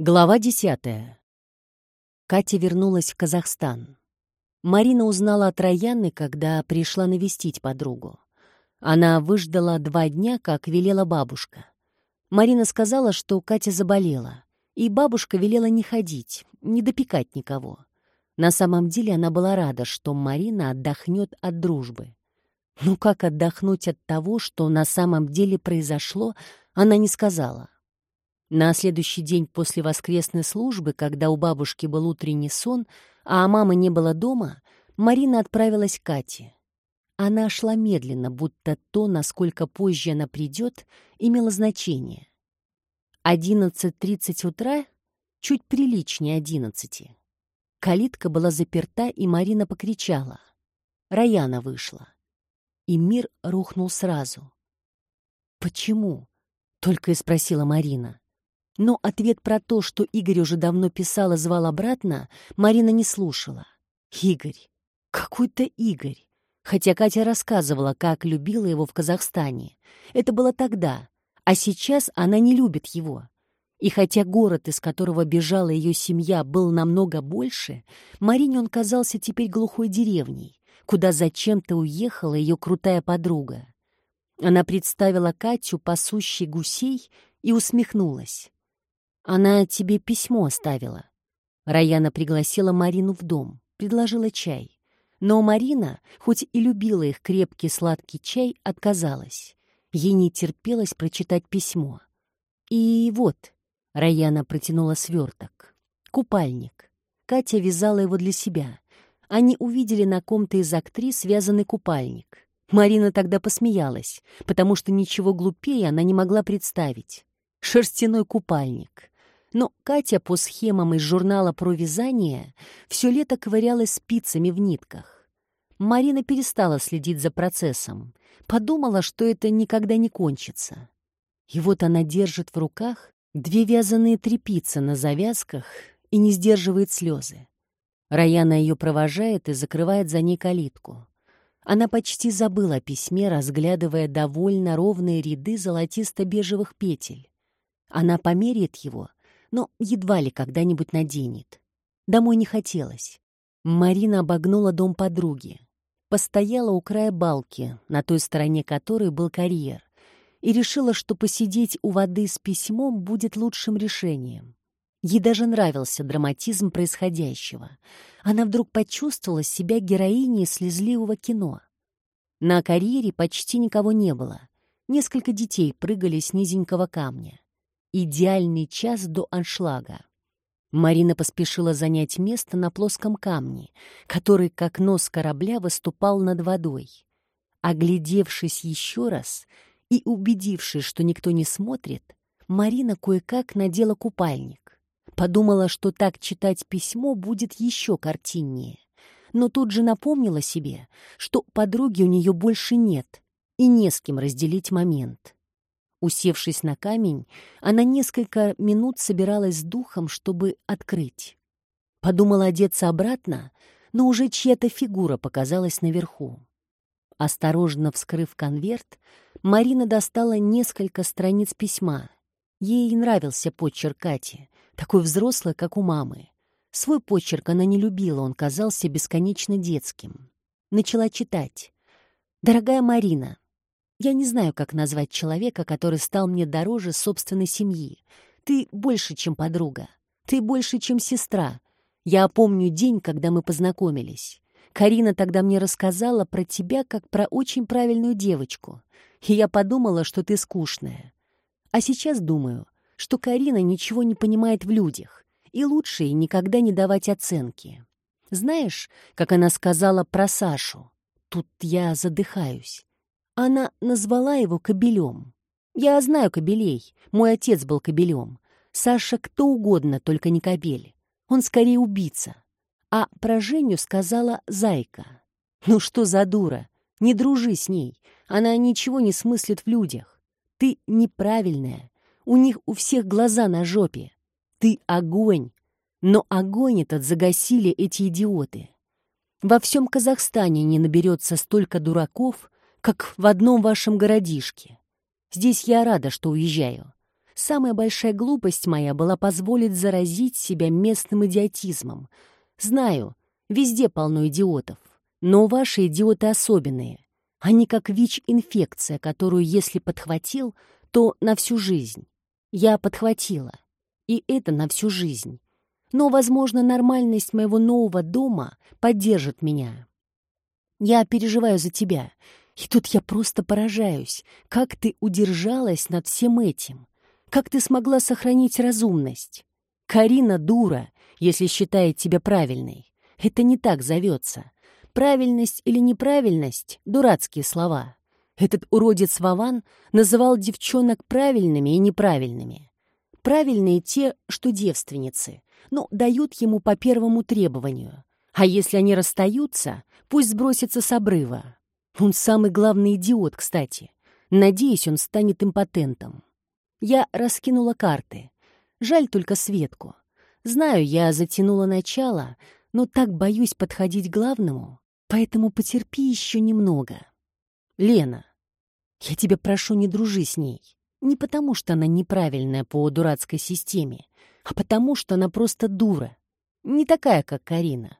Глава десятая. Катя вернулась в Казахстан. Марина узнала от Раяны, когда пришла навестить подругу. Она выждала два дня, как велела бабушка. Марина сказала, что Катя заболела, и бабушка велела не ходить, не допекать никого. На самом деле она была рада, что Марина отдохнет от дружбы. Ну как отдохнуть от того, что на самом деле произошло, она не сказала. На следующий день после воскресной службы, когда у бабушки был утренний сон, а мамы не было дома, Марина отправилась к Кате. Она шла медленно, будто то, насколько позже она придет, имело значение. 11.30 утра — чуть приличнее одиннадцати. Калитка была заперта, и Марина покричала. Раяна вышла. И мир рухнул сразу. «Почему?» — только и спросила Марина. Но ответ про то, что Игорь уже давно писал и звал обратно, Марина не слушала. Игорь. Какой-то Игорь. Хотя Катя рассказывала, как любила его в Казахстане. Это было тогда, а сейчас она не любит его. И хотя город, из которого бежала ее семья, был намного больше, Марине он казался теперь глухой деревней, куда зачем-то уехала ее крутая подруга. Она представила Катю, пасущей гусей, и усмехнулась. Она тебе письмо оставила. Раяна пригласила Марину в дом, предложила чай. Но Марина, хоть и любила их крепкий сладкий чай, отказалась. Ей не терпелось прочитать письмо. И вот, Раяна протянула сверток. Купальник. Катя вязала его для себя. Они увидели на ком-то из актрис связанный купальник. Марина тогда посмеялась, потому что ничего глупее она не могла представить. Шерстяной купальник. Но Катя по схемам из журнала про вязание все лето ковырялась спицами в нитках. Марина перестала следить за процессом, подумала, что это никогда не кончится. И вот она держит в руках две вязаные трепицы на завязках и не сдерживает слезы. Раяна ее провожает и закрывает за ней калитку. Она почти забыла о письме, разглядывая довольно ровные ряды золотисто-бежевых петель. Она померяет его но едва ли когда-нибудь наденет. Домой не хотелось. Марина обогнула дом подруги, постояла у края балки, на той стороне которой был карьер, и решила, что посидеть у воды с письмом будет лучшим решением. Ей даже нравился драматизм происходящего. Она вдруг почувствовала себя героиней слезливого кино. На карьере почти никого не было. Несколько детей прыгали с низенького камня. Идеальный час до аншлага. Марина поспешила занять место на плоском камне, который, как нос корабля, выступал над водой. Оглядевшись еще раз и убедившись, что никто не смотрит, Марина кое-как надела купальник. Подумала, что так читать письмо будет еще картиннее. Но тут же напомнила себе, что подруги у нее больше нет и не с кем разделить момент. Усевшись на камень, она несколько минут собиралась с духом, чтобы открыть. Подумала одеться обратно, но уже чья-то фигура показалась наверху. Осторожно вскрыв конверт, Марина достала несколько страниц письма. Ей нравился почерк Кати, такой взрослый, как у мамы. Свой почерк она не любила, он казался бесконечно детским. Начала читать. «Дорогая Марина, я не знаю, как назвать человека, который стал мне дороже собственной семьи. Ты больше, чем подруга. Ты больше, чем сестра. Я помню день, когда мы познакомились. Карина тогда мне рассказала про тебя, как про очень правильную девочку. И я подумала, что ты скучная. А сейчас думаю, что Карина ничего не понимает в людях, и лучше ей никогда не давать оценки. Знаешь, как она сказала про Сашу? Тут я задыхаюсь. Она назвала его кобелем. Я знаю кобелей. Мой отец был кобелем. Саша кто угодно, только не кобель. Он скорее убийца. А про Женю сказала зайка. Ну что за дура? Не дружи с ней. Она ничего не смыслит в людях. Ты неправильная. У них у всех глаза на жопе. Ты огонь. Но огонь этот загасили эти идиоты. Во всем Казахстане не наберется столько дураков, как в одном вашем городишке. Здесь я рада, что уезжаю. Самая большая глупость моя была позволить заразить себя местным идиотизмом. Знаю, везде полно идиотов, но ваши идиоты особенные. Они как ВИЧ-инфекция, которую, если подхватил, то на всю жизнь. Я подхватила. И это на всю жизнь. Но, возможно, нормальность моего нового дома поддержит меня. Я переживаю за тебя. И тут я просто поражаюсь, как ты удержалась над всем этим. Как ты смогла сохранить разумность? Карина дура, если считает тебя правильной. Это не так зовется. Правильность или неправильность — дурацкие слова. Этот уродец Вован называл девчонок правильными и неправильными. Правильные те, что девственницы, но дают ему по первому требованию. А если они расстаются, пусть сбросится с обрыва. Он самый главный идиот, кстати. Надеюсь, он станет импотентом. Я раскинула карты. Жаль только Светку. Знаю, я затянула начало, но так боюсь подходить к главному. Поэтому потерпи еще немного. Лена, я тебя прошу, не дружи с ней. Не потому, что она неправильная по дурацкой системе, а потому, что она просто дура. Не такая, как Карина.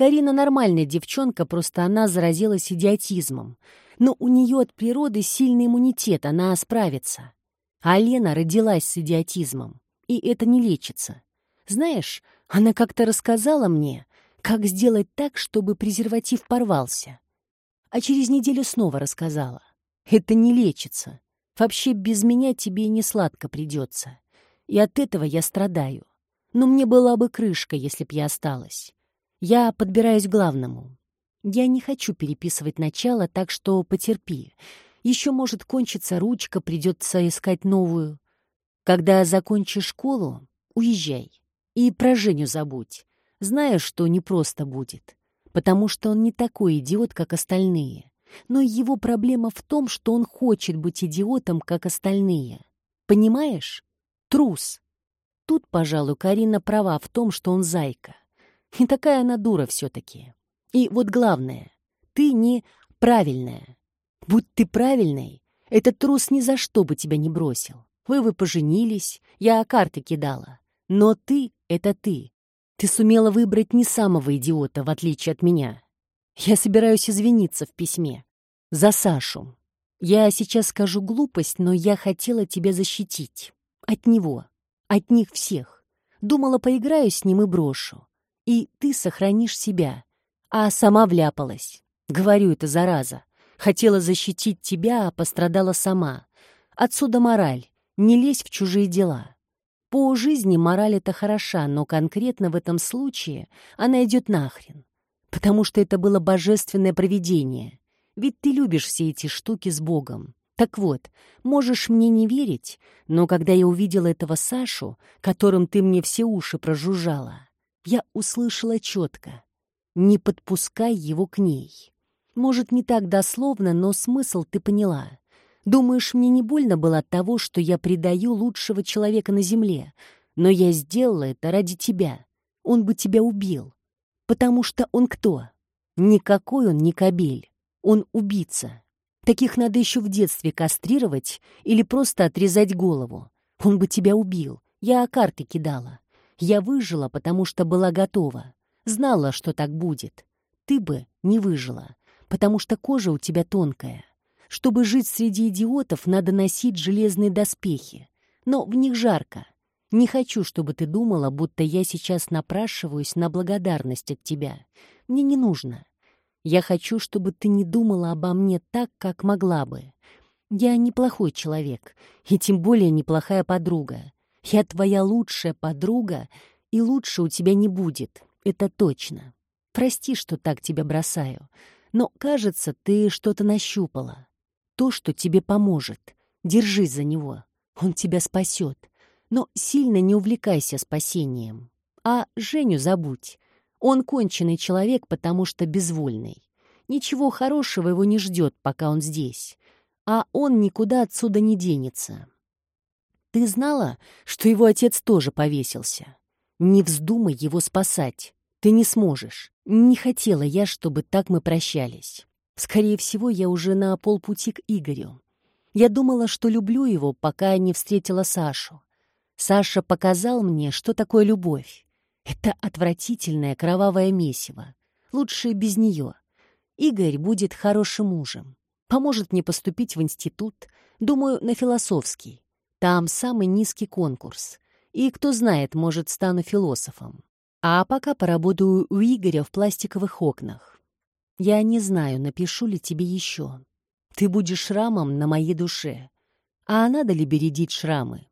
Карина нормальная девчонка, просто она заразилась идиотизмом. Но у нее от природы сильный иммунитет, она справится. А Лена родилась с идиотизмом, и это не лечится. Знаешь, она как-то рассказала мне, как сделать так, чтобы презерватив порвался. А через неделю снова рассказала. Это не лечится. Вообще без меня тебе и не сладко придется. И от этого я страдаю. Но мне была бы крышка, если б я осталась. Я подбираюсь к главному. Я не хочу переписывать начало, так что потерпи. Еще может кончиться ручка, придется искать новую. Когда закончишь школу, уезжай. И про Женю забудь зная, что непросто будет, потому что он не такой идиот, как остальные. Но его проблема в том, что он хочет быть идиотом, как остальные. Понимаешь? Трус. Тут, пожалуй, Карина права в том, что он зайка. Не такая она дура все-таки. И вот главное, ты не правильная. Будь ты правильной, этот трус ни за что бы тебя не бросил. Вы вы поженились, я карты кидала. Но ты — это ты. Ты сумела выбрать не самого идиота, в отличие от меня. Я собираюсь извиниться в письме. За Сашу. Я сейчас скажу глупость, но я хотела тебя защитить. От него. От них всех. Думала, поиграю с ним и брошу. И ты сохранишь себя. А сама вляпалась. Говорю это зараза. Хотела защитить тебя, а пострадала сама. Отсюда мораль. Не лезь в чужие дела. По жизни мораль это хороша, но конкретно в этом случае она идет нахрен. Потому что это было божественное провидение. Ведь ты любишь все эти штуки с Богом. Так вот, можешь мне не верить, но когда я увидела этого Сашу, которым ты мне все уши прожужжала, я услышала четко. Не подпускай его к ней. Может, не так дословно, но смысл ты поняла. Думаешь, мне не больно было от того, что я предаю лучшего человека на земле? Но я сделала это ради тебя. Он бы тебя убил. Потому что он кто? Никакой он не кобель. Он убийца. Таких надо еще в детстве кастрировать или просто отрезать голову. Он бы тебя убил. Я карты кидала. Я выжила, потому что была готова. Знала, что так будет. Ты бы не выжила, потому что кожа у тебя тонкая. Чтобы жить среди идиотов, надо носить железные доспехи. Но в них жарко. Не хочу, чтобы ты думала, будто я сейчас напрашиваюсь на благодарность от тебя. Мне не нужно. Я хочу, чтобы ты не думала обо мне так, как могла бы. Я неплохой человек, и тем более неплохая подруга. Я твоя лучшая подруга, и лучше у тебя не будет, это точно. Прости, что так тебя бросаю, но, кажется, ты что-то нащупала то, что тебе поможет. Держись за него. Он тебя спасет. Но сильно не увлекайся спасением. А Женю забудь. Он конченый человек, потому что безвольный. Ничего хорошего его не ждет, пока он здесь. А он никуда отсюда не денется. Ты знала, что его отец тоже повесился? Не вздумай его спасать. Ты не сможешь. Не хотела я, чтобы так мы прощались. Скорее всего, я уже на полпути к Игорю. Я думала, что люблю его, пока не встретила Сашу. Саша показал мне, что такое любовь. Это отвратительное кровавое месиво. Лучше без нее. Игорь будет хорошим мужем. Поможет мне поступить в институт, думаю, на философский. Там самый низкий конкурс. И, кто знает, может, стану философом. А пока поработаю у Игоря в пластиковых окнах. Я не знаю, напишу ли тебе еще. Ты будешь шрамом на моей душе. А надо ли бередить шрамы?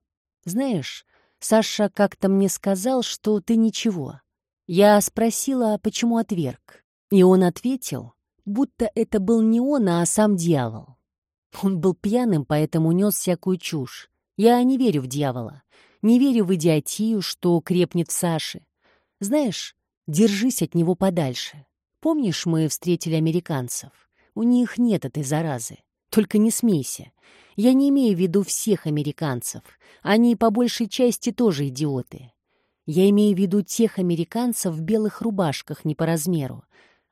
Знаешь, Саша как-то мне сказал, что ты ничего. Я спросила, почему отверг. И он ответил, будто это был не он, а сам дьявол. Он был пьяным, поэтому нес всякую чушь. Я не верю в дьявола. Не верю в идиотию, что крепнет в Саше. Знаешь, держись от него подальше. Помнишь, мы встретили американцев? У них нет этой заразы. Только не смейся. Я не имею в виду всех американцев. Они по большей части тоже идиоты. Я имею в виду тех американцев в белых рубашках не по размеру.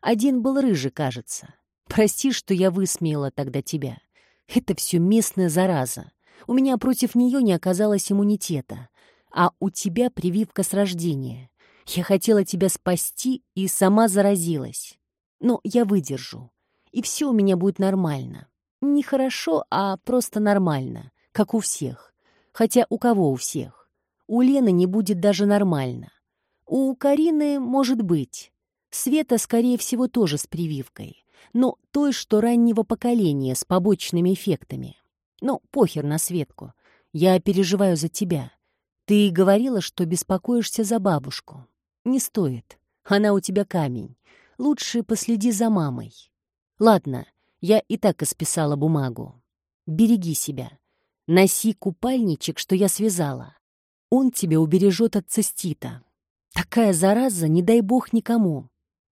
Один был рыжий, кажется. Прости, что я высмеяла тогда тебя. Это все местная зараза. У меня против нее не оказалось иммунитета. А у тебя прививка с рождения. Я хотела тебя спасти и сама заразилась. Но я выдержу. И все у меня будет нормально. Не хорошо, а просто нормально, как у всех. Хотя у кого у всех? У Лены не будет даже нормально. У Карины может быть. Света, скорее всего, тоже с прививкой. Но той, что раннего поколения, с побочными эффектами. Но похер на Светку. Я переживаю за тебя. Ты говорила, что беспокоишься за бабушку. Не стоит. Она у тебя камень. Лучше последи за мамой. Ладно, я и так исписала бумагу. Береги себя. Носи купальничек, что я связала. Он тебя убережет от цистита. Такая зараза, не дай бог никому.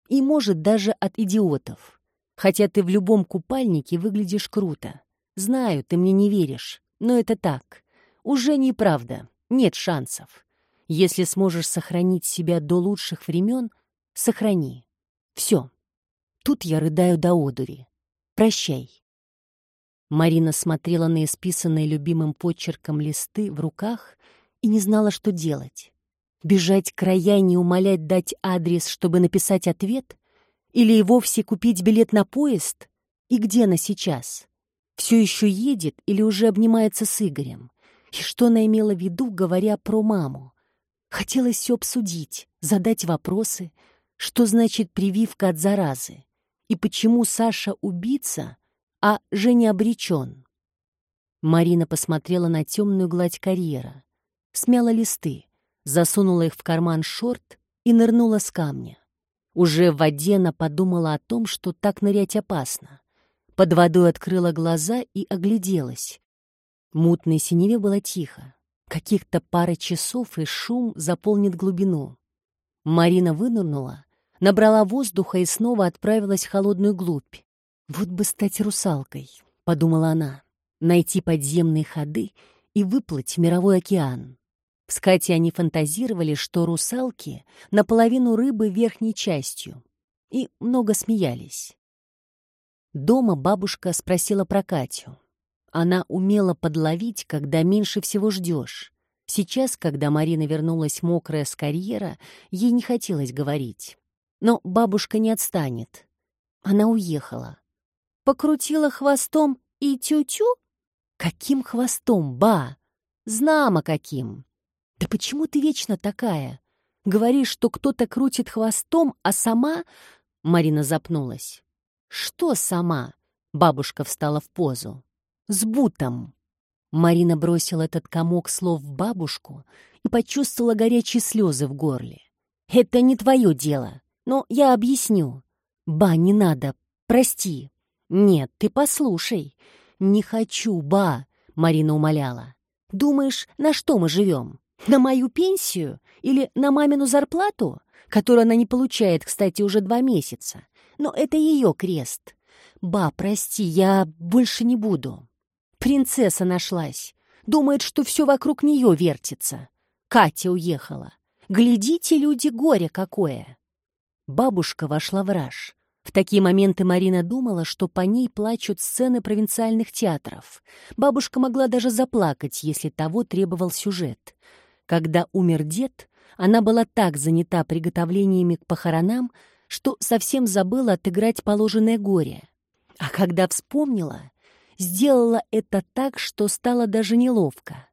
И может даже от идиотов. Хотя ты в любом купальнике выглядишь круто. Знаю, ты мне не веришь, но это так. Уже неправда, нет шансов. Если сможешь сохранить себя до лучших времен, сохрани. Все. Тут я рыдаю до одури. Прощай. Марина смотрела на исписанные любимым почерком листы в руках и не знала, что делать. Бежать к Раяне умолять дать адрес, чтобы написать ответ? Или и вовсе купить билет на поезд? И где она сейчас? Все еще едет или уже обнимается с Игорем? И что она имела в виду, говоря про маму? Хотелось все обсудить, задать вопросы. Что значит прививка от заразы? и почему Саша убийца, а Женя обречен. Марина посмотрела на темную гладь карьера, смяла листы, засунула их в карман шорт и нырнула с камня. Уже в воде она подумала о том, что так нырять опасно. Под водой открыла глаза и огляделась. Мутной синеве было тихо. Каких-то пара часов, и шум заполнит глубину. Марина вынырнула набрала воздуха и снова отправилась в холодную глубь. «Вот бы стать русалкой», — подумала она, — «найти подземные ходы и выплыть в мировой океан». С Катей они фантазировали, что русалки наполовину рыбы верхней частью, и много смеялись. Дома бабушка спросила про Катю. Она умела подловить, когда меньше всего ждешь. Сейчас, когда Марина вернулась мокрая с карьера, ей не хотелось говорить. Но бабушка не отстанет. Она уехала. Покрутила хвостом и тю-тю? Каким хвостом, ба? Знамо каким. Да почему ты вечно такая? Говоришь, что кто-то крутит хвостом, а сама... Марина запнулась. Что сама? Бабушка встала в позу. С бутом. Марина бросила этот комок слов в бабушку и почувствовала горячие слезы в горле. «Это не твое дело. Но я объясню. Ба, не надо, прости. Нет, ты послушай. Не хочу, ба, Марина умоляла. Думаешь, на что мы живем? На мою пенсию? Или на мамину зарплату? Которую она не получает, кстати, уже два месяца. Но это ее крест. Ба, прости, я больше не буду. Принцесса нашлась. Думает, что все вокруг нее вертится. Катя уехала. Глядите, люди, горе какое. Бабушка вошла в раж. В такие моменты Марина думала, что по ней плачут сцены провинциальных театров. Бабушка могла даже заплакать, если того требовал сюжет. Когда умер дед, она была так занята приготовлениями к похоронам, что совсем забыла отыграть положенное горе. А когда вспомнила, сделала это так, что стало даже неловко.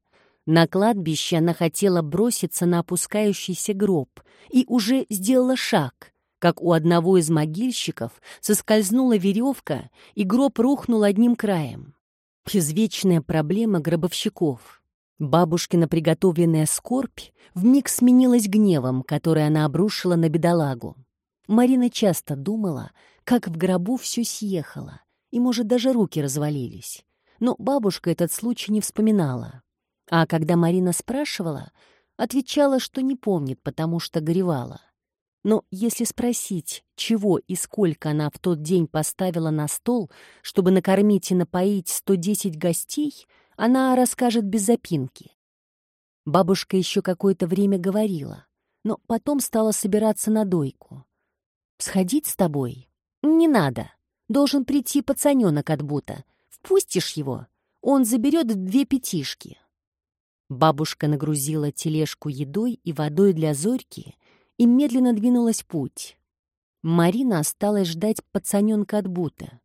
На кладбище она хотела броситься на опускающийся гроб и уже сделала шаг, как у одного из могильщиков соскользнула веревка, и гроб рухнул одним краем. Извечная проблема гробовщиков. Бабушкина приготовленная скорбь вмиг сменилась гневом, который она обрушила на бедолагу. Марина часто думала, как в гробу все съехало, и, может, даже руки развалились. Но бабушка этот случай не вспоминала. А когда Марина спрашивала, отвечала, что не помнит, потому что горевала. Но если спросить, чего и сколько она в тот день поставила на стол, чтобы накормить и напоить 110 гостей, она расскажет без запинки. Бабушка еще какое-то время говорила, но потом стала собираться на дойку. «Сходить с тобой? Не надо. Должен прийти пацаненок от Бута. Впустишь его? Он заберет две пятишки». Бабушка нагрузила тележку едой и водой для Зорьки и медленно двинулась в путь. Марина осталась ждать пацаненка от Бута.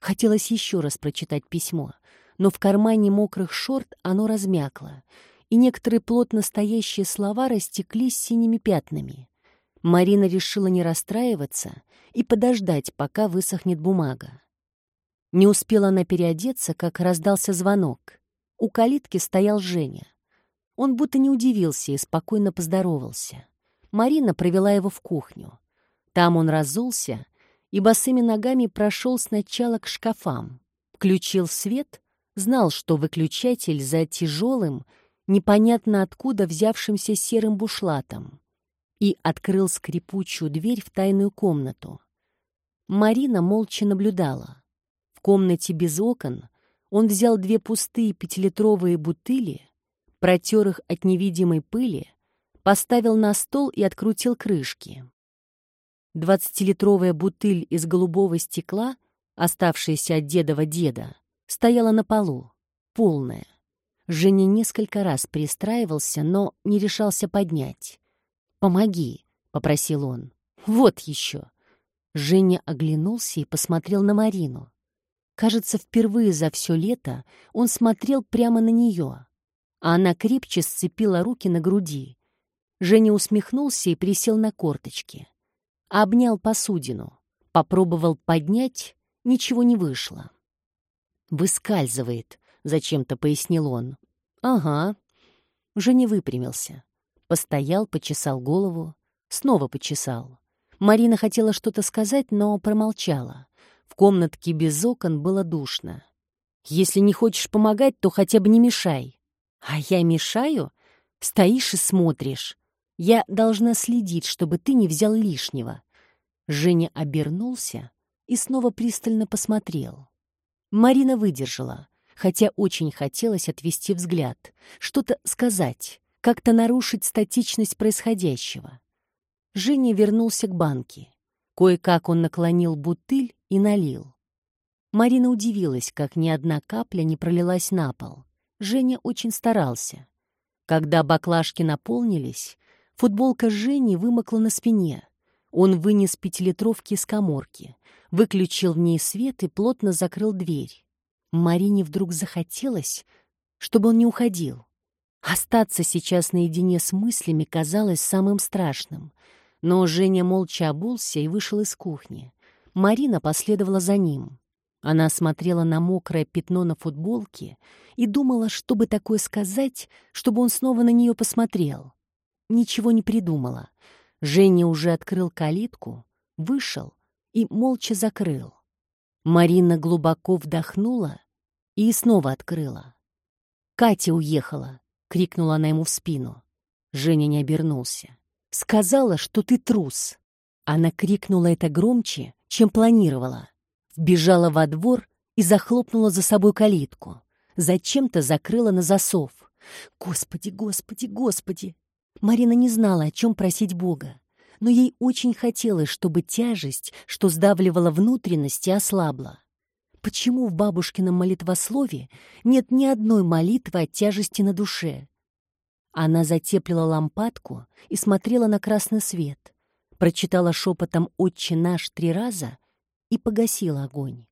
Хотелось еще раз прочитать письмо, но в кармане мокрых шорт оно размякло, и некоторые плотно стоящие слова растеклись синими пятнами. Марина решила не расстраиваться и подождать, пока высохнет бумага. Не успела она переодеться, как раздался звонок. У калитки стоял Женя. Он будто не удивился и спокойно поздоровался. Марина провела его в кухню. Там он разулся и босыми ногами прошел сначала к шкафам. Включил свет, знал, что выключатель за тяжелым, непонятно откуда взявшимся серым бушлатом, и открыл скрипучую дверь в тайную комнату. Марина молча наблюдала. В комнате без окон он взял две пустые пятилитровые бутыли, протер их от невидимой пыли, поставил на стол и открутил крышки. Двадцатилитровая бутыль из голубого стекла, оставшаяся от дедова деда, стояла на полу, полная. Женя несколько раз пристраивался, но не решался поднять. «Помоги», — попросил он. «Вот еще». Женя оглянулся и посмотрел на Марину. Кажется, впервые за все лето он смотрел прямо на нее а она крепче сцепила руки на груди. Женя усмехнулся и присел на корточки. Обнял посудину. Попробовал поднять, ничего не вышло. «Выскальзывает», — зачем-то пояснил он. «Ага». Женя выпрямился. Постоял, почесал голову, снова почесал. Марина хотела что-то сказать, но промолчала. В комнатке без окон было душно. «Если не хочешь помогать, то хотя бы не мешай», «А я мешаю? Стоишь и смотришь. Я должна следить, чтобы ты не взял лишнего». Женя обернулся и снова пристально посмотрел. Марина выдержала, хотя очень хотелось отвести взгляд, что-то сказать, как-то нарушить статичность происходящего. Женя вернулся к банке. Кое-как он наклонил бутыль и налил. Марина удивилась, как ни одна капля не пролилась на пол. Женя очень старался. Когда баклажки наполнились, футболка Жени вымокла на спине. Он вынес пятилитровки из коморки, выключил в ней свет и плотно закрыл дверь. Марине вдруг захотелось, чтобы он не уходил. Остаться сейчас наедине с мыслями казалось самым страшным. Но Женя молча обулся и вышел из кухни. Марина последовала за ним. Она смотрела на мокрое пятно на футболке и думала, что бы такое сказать, чтобы он снова на нее посмотрел. Ничего не придумала. Женя уже открыл калитку, вышел и молча закрыл. Марина глубоко вдохнула и снова открыла. «Катя уехала!» — крикнула она ему в спину. Женя не обернулся. «Сказала, что ты трус!» Она крикнула это громче, чем планировала вбежала во двор и захлопнула за собой калитку. Зачем-то закрыла на засов. Господи, господи, господи! Марина не знала, о чем просить Бога. но ей очень хотелось, чтобы тяжесть, что сдавливала внутренности, ослабла. Почему в бабушкином молитвослове нет ни одной молитвы от тяжести на душе? Она затеплила лампадку и смотрела на красный свет, прочитала шепотом «Отче наш» три раза и погасила огонь.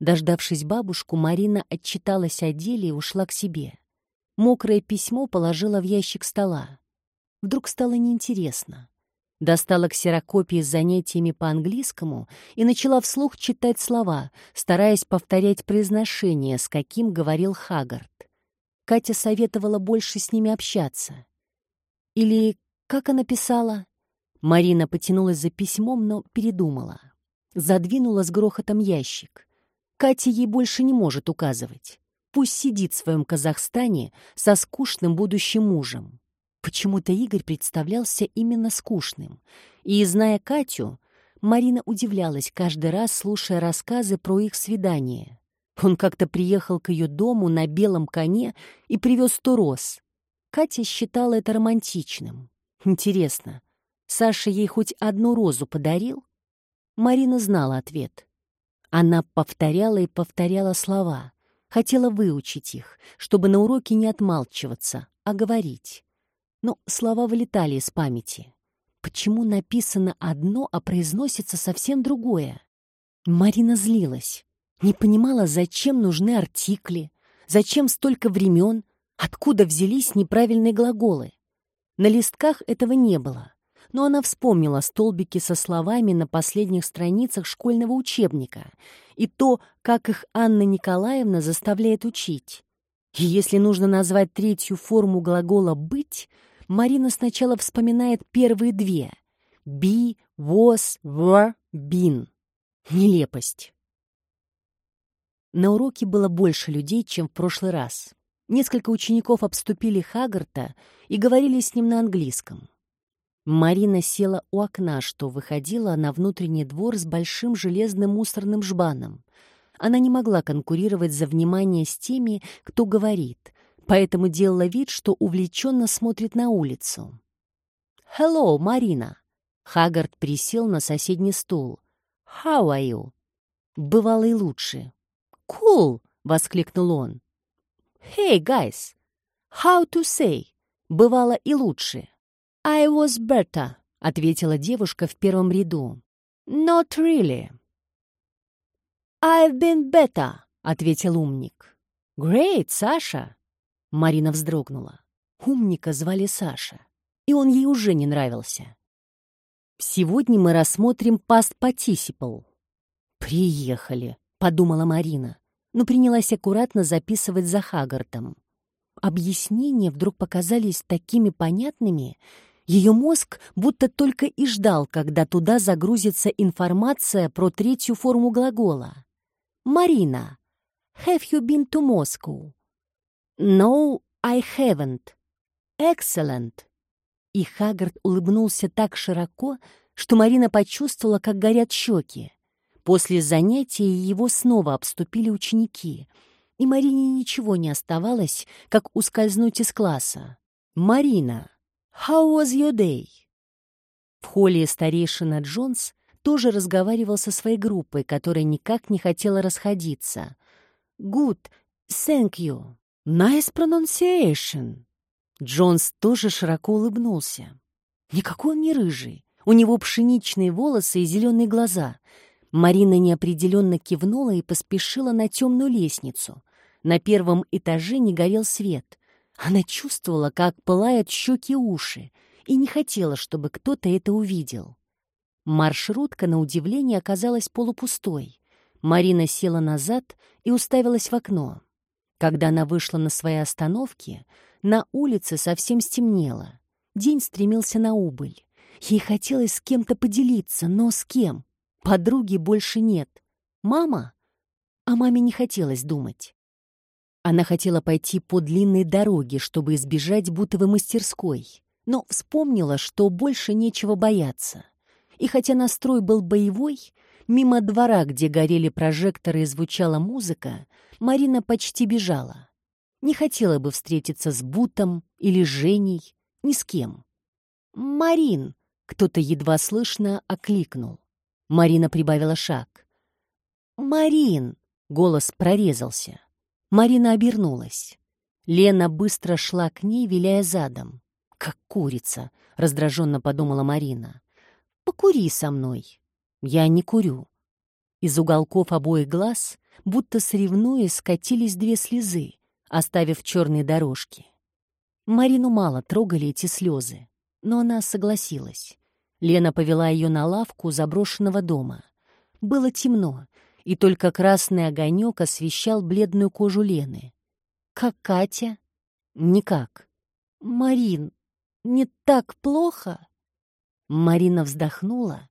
Дождавшись бабушку, Марина отчиталась о деле и ушла к себе. Мокрое письмо положила в ящик стола. Вдруг стало неинтересно. Достала ксерокопии с занятиями по английскому и начала вслух читать слова, стараясь повторять произношение, с каким говорил Хагард. Катя советовала больше с ними общаться. Или как она писала? Марина потянулась за письмом, но передумала. Задвинула с грохотом ящик. Катя ей больше не может указывать. Пусть сидит в своем Казахстане со скучным будущим мужем. Почему-то Игорь представлялся именно скучным. И, зная Катю, Марина удивлялась каждый раз, слушая рассказы про их свидание. Он как-то приехал к ее дому на белом коне и привез сто роз. Катя считала это романтичным. Интересно, Саша ей хоть одну розу подарил? Марина знала ответ. Она повторяла и повторяла слова, хотела выучить их, чтобы на уроке не отмалчиваться, а говорить но слова вылетали из памяти. Почему написано одно, а произносится совсем другое? Марина злилась. Не понимала, зачем нужны артикли, зачем столько времен, откуда взялись неправильные глаголы. На листках этого не было, но она вспомнила столбики со словами на последних страницах школьного учебника и то, как их Анна Николаевна заставляет учить. И если нужно назвать третью форму глагола «быть», Марина сначала вспоминает первые две — «be», «was», «were», «been». Нелепость. На уроке было больше людей, чем в прошлый раз. Несколько учеников обступили Хагарта и говорили с ним на английском. Марина села у окна, что выходило на внутренний двор с большим железным мусорным жбаном. Она не могла конкурировать за внимание с теми, кто говорит, поэтому делала вид, что увлеченно смотрит на улицу. «Hello, Марина!» Хагард присел на соседний стул. «How are you?» Бывало и лучше. «Cool!» — воскликнул он. «Hey, guys! How to say?» Бывало и лучше. «I was better», — ответила девушка в первом ряду. «Not really». «I've been better», — ответил умник. «Great, Саша!» Марина вздрогнула. Умника звали Саша, и он ей уже не нравился. Сегодня мы рассмотрим past participle. «Приехали», — подумала Марина, но принялась аккуратно записывать за Хагартом. Объяснения вдруг показались такими понятными, ее мозг будто только и ждал, когда туда загрузится информация про третью форму глагола. «Марина, have you been to Moscow?» «No, I haven't. Excellent!» И Хаггард улыбнулся так широко, что Марина почувствовала, как горят щеки. После занятия его снова обступили ученики, и Марине ничего не оставалось, как ускользнуть из класса. «Марина, how was your day?» В холле старейшина Джонс тоже разговаривал со своей группой, которая никак не хотела расходиться. «Good, thank you». «Nice pronunciation!» Джонс тоже широко улыбнулся. Никакой он не рыжий. У него пшеничные волосы и зеленые глаза. Марина неопределенно кивнула и поспешила на темную лестницу. На первом этаже не горел свет. Она чувствовала, как пылают щеки и уши, и не хотела, чтобы кто-то это увидел. Маршрутка, на удивление, оказалась полупустой. Марина села назад и уставилась в окно. Когда она вышла на свои остановки, на улице совсем стемнело. День стремился на убыль. Ей хотелось с кем-то поделиться, но с кем? Подруги больше нет. Мама? О маме не хотелось думать. Она хотела пойти по длинной дороге, чтобы избежать бутовой мастерской, но вспомнила, что больше нечего бояться. И хотя настрой был боевой, Мимо двора, где горели прожекторы и звучала музыка, Марина почти бежала. Не хотела бы встретиться с Бутом или Женей, ни с кем. «Марин, Кто-то едва слышно окликнул. Марина прибавила шаг. «Марин!» — голос прорезался. Марина обернулась. Лена быстро шла к ней, виляя задом. «Как курица!» — раздраженно подумала Марина. «Покури со мной!» «Я не курю». Из уголков обоих глаз, будто соревнуясь, скатились две слезы, оставив черные дорожки. Марину мало трогали эти слезы, но она согласилась. Лена повела ее на лавку заброшенного дома. Было темно, и только красный огонек освещал бледную кожу Лены. «Как Катя?» «Никак». «Марин, не так плохо?» Марина вздохнула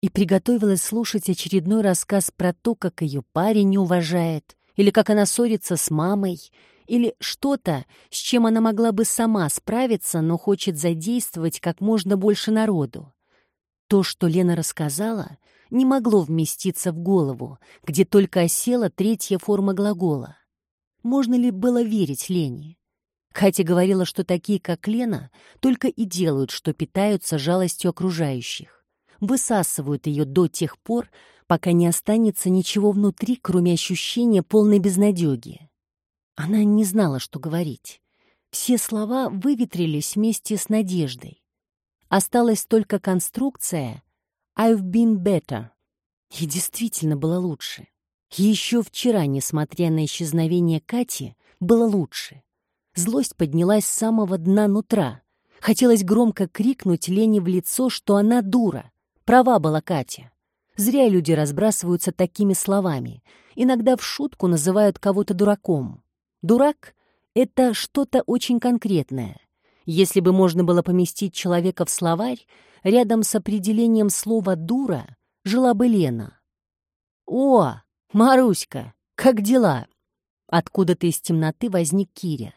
и приготовилась слушать очередной рассказ про то, как ее парень не уважает, или как она ссорится с мамой, или что-то, с чем она могла бы сама справиться, но хочет задействовать как можно больше народу. То, что Лена рассказала, не могло вместиться в голову, где только осела третья форма глагола. Можно ли было верить Лене? Катя говорила, что такие, как Лена, только и делают, что питаются жалостью окружающих. Высасывают ее до тех пор, пока не останется ничего внутри, кроме ощущения полной безнадеги. Она не знала, что говорить. Все слова выветрились вместе с надеждой. Осталась только конструкция «I've been better». И действительно было лучше. Еще вчера, несмотря на исчезновение Кати, было лучше. Злость поднялась с самого дна нутра. Хотелось громко крикнуть Лене в лицо, что она дура. Права была Катя. Зря люди разбрасываются такими словами. Иногда в шутку называют кого-то дураком. Дурак — это что-то очень конкретное. Если бы можно было поместить человека в словарь, рядом с определением слова «дура» жила бы Лена. «О, Маруська, как дела?» Откуда-то из темноты возник Киря.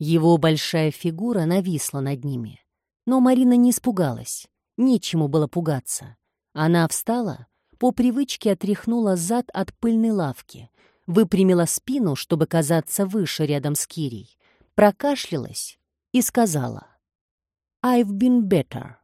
Его большая фигура нависла над ними. Но Марина не испугалась. Нечему было пугаться. Она встала, по привычке отряхнула зад от пыльной лавки, выпрямила спину, чтобы казаться выше рядом с Кирей, прокашлялась и сказала «I've been better».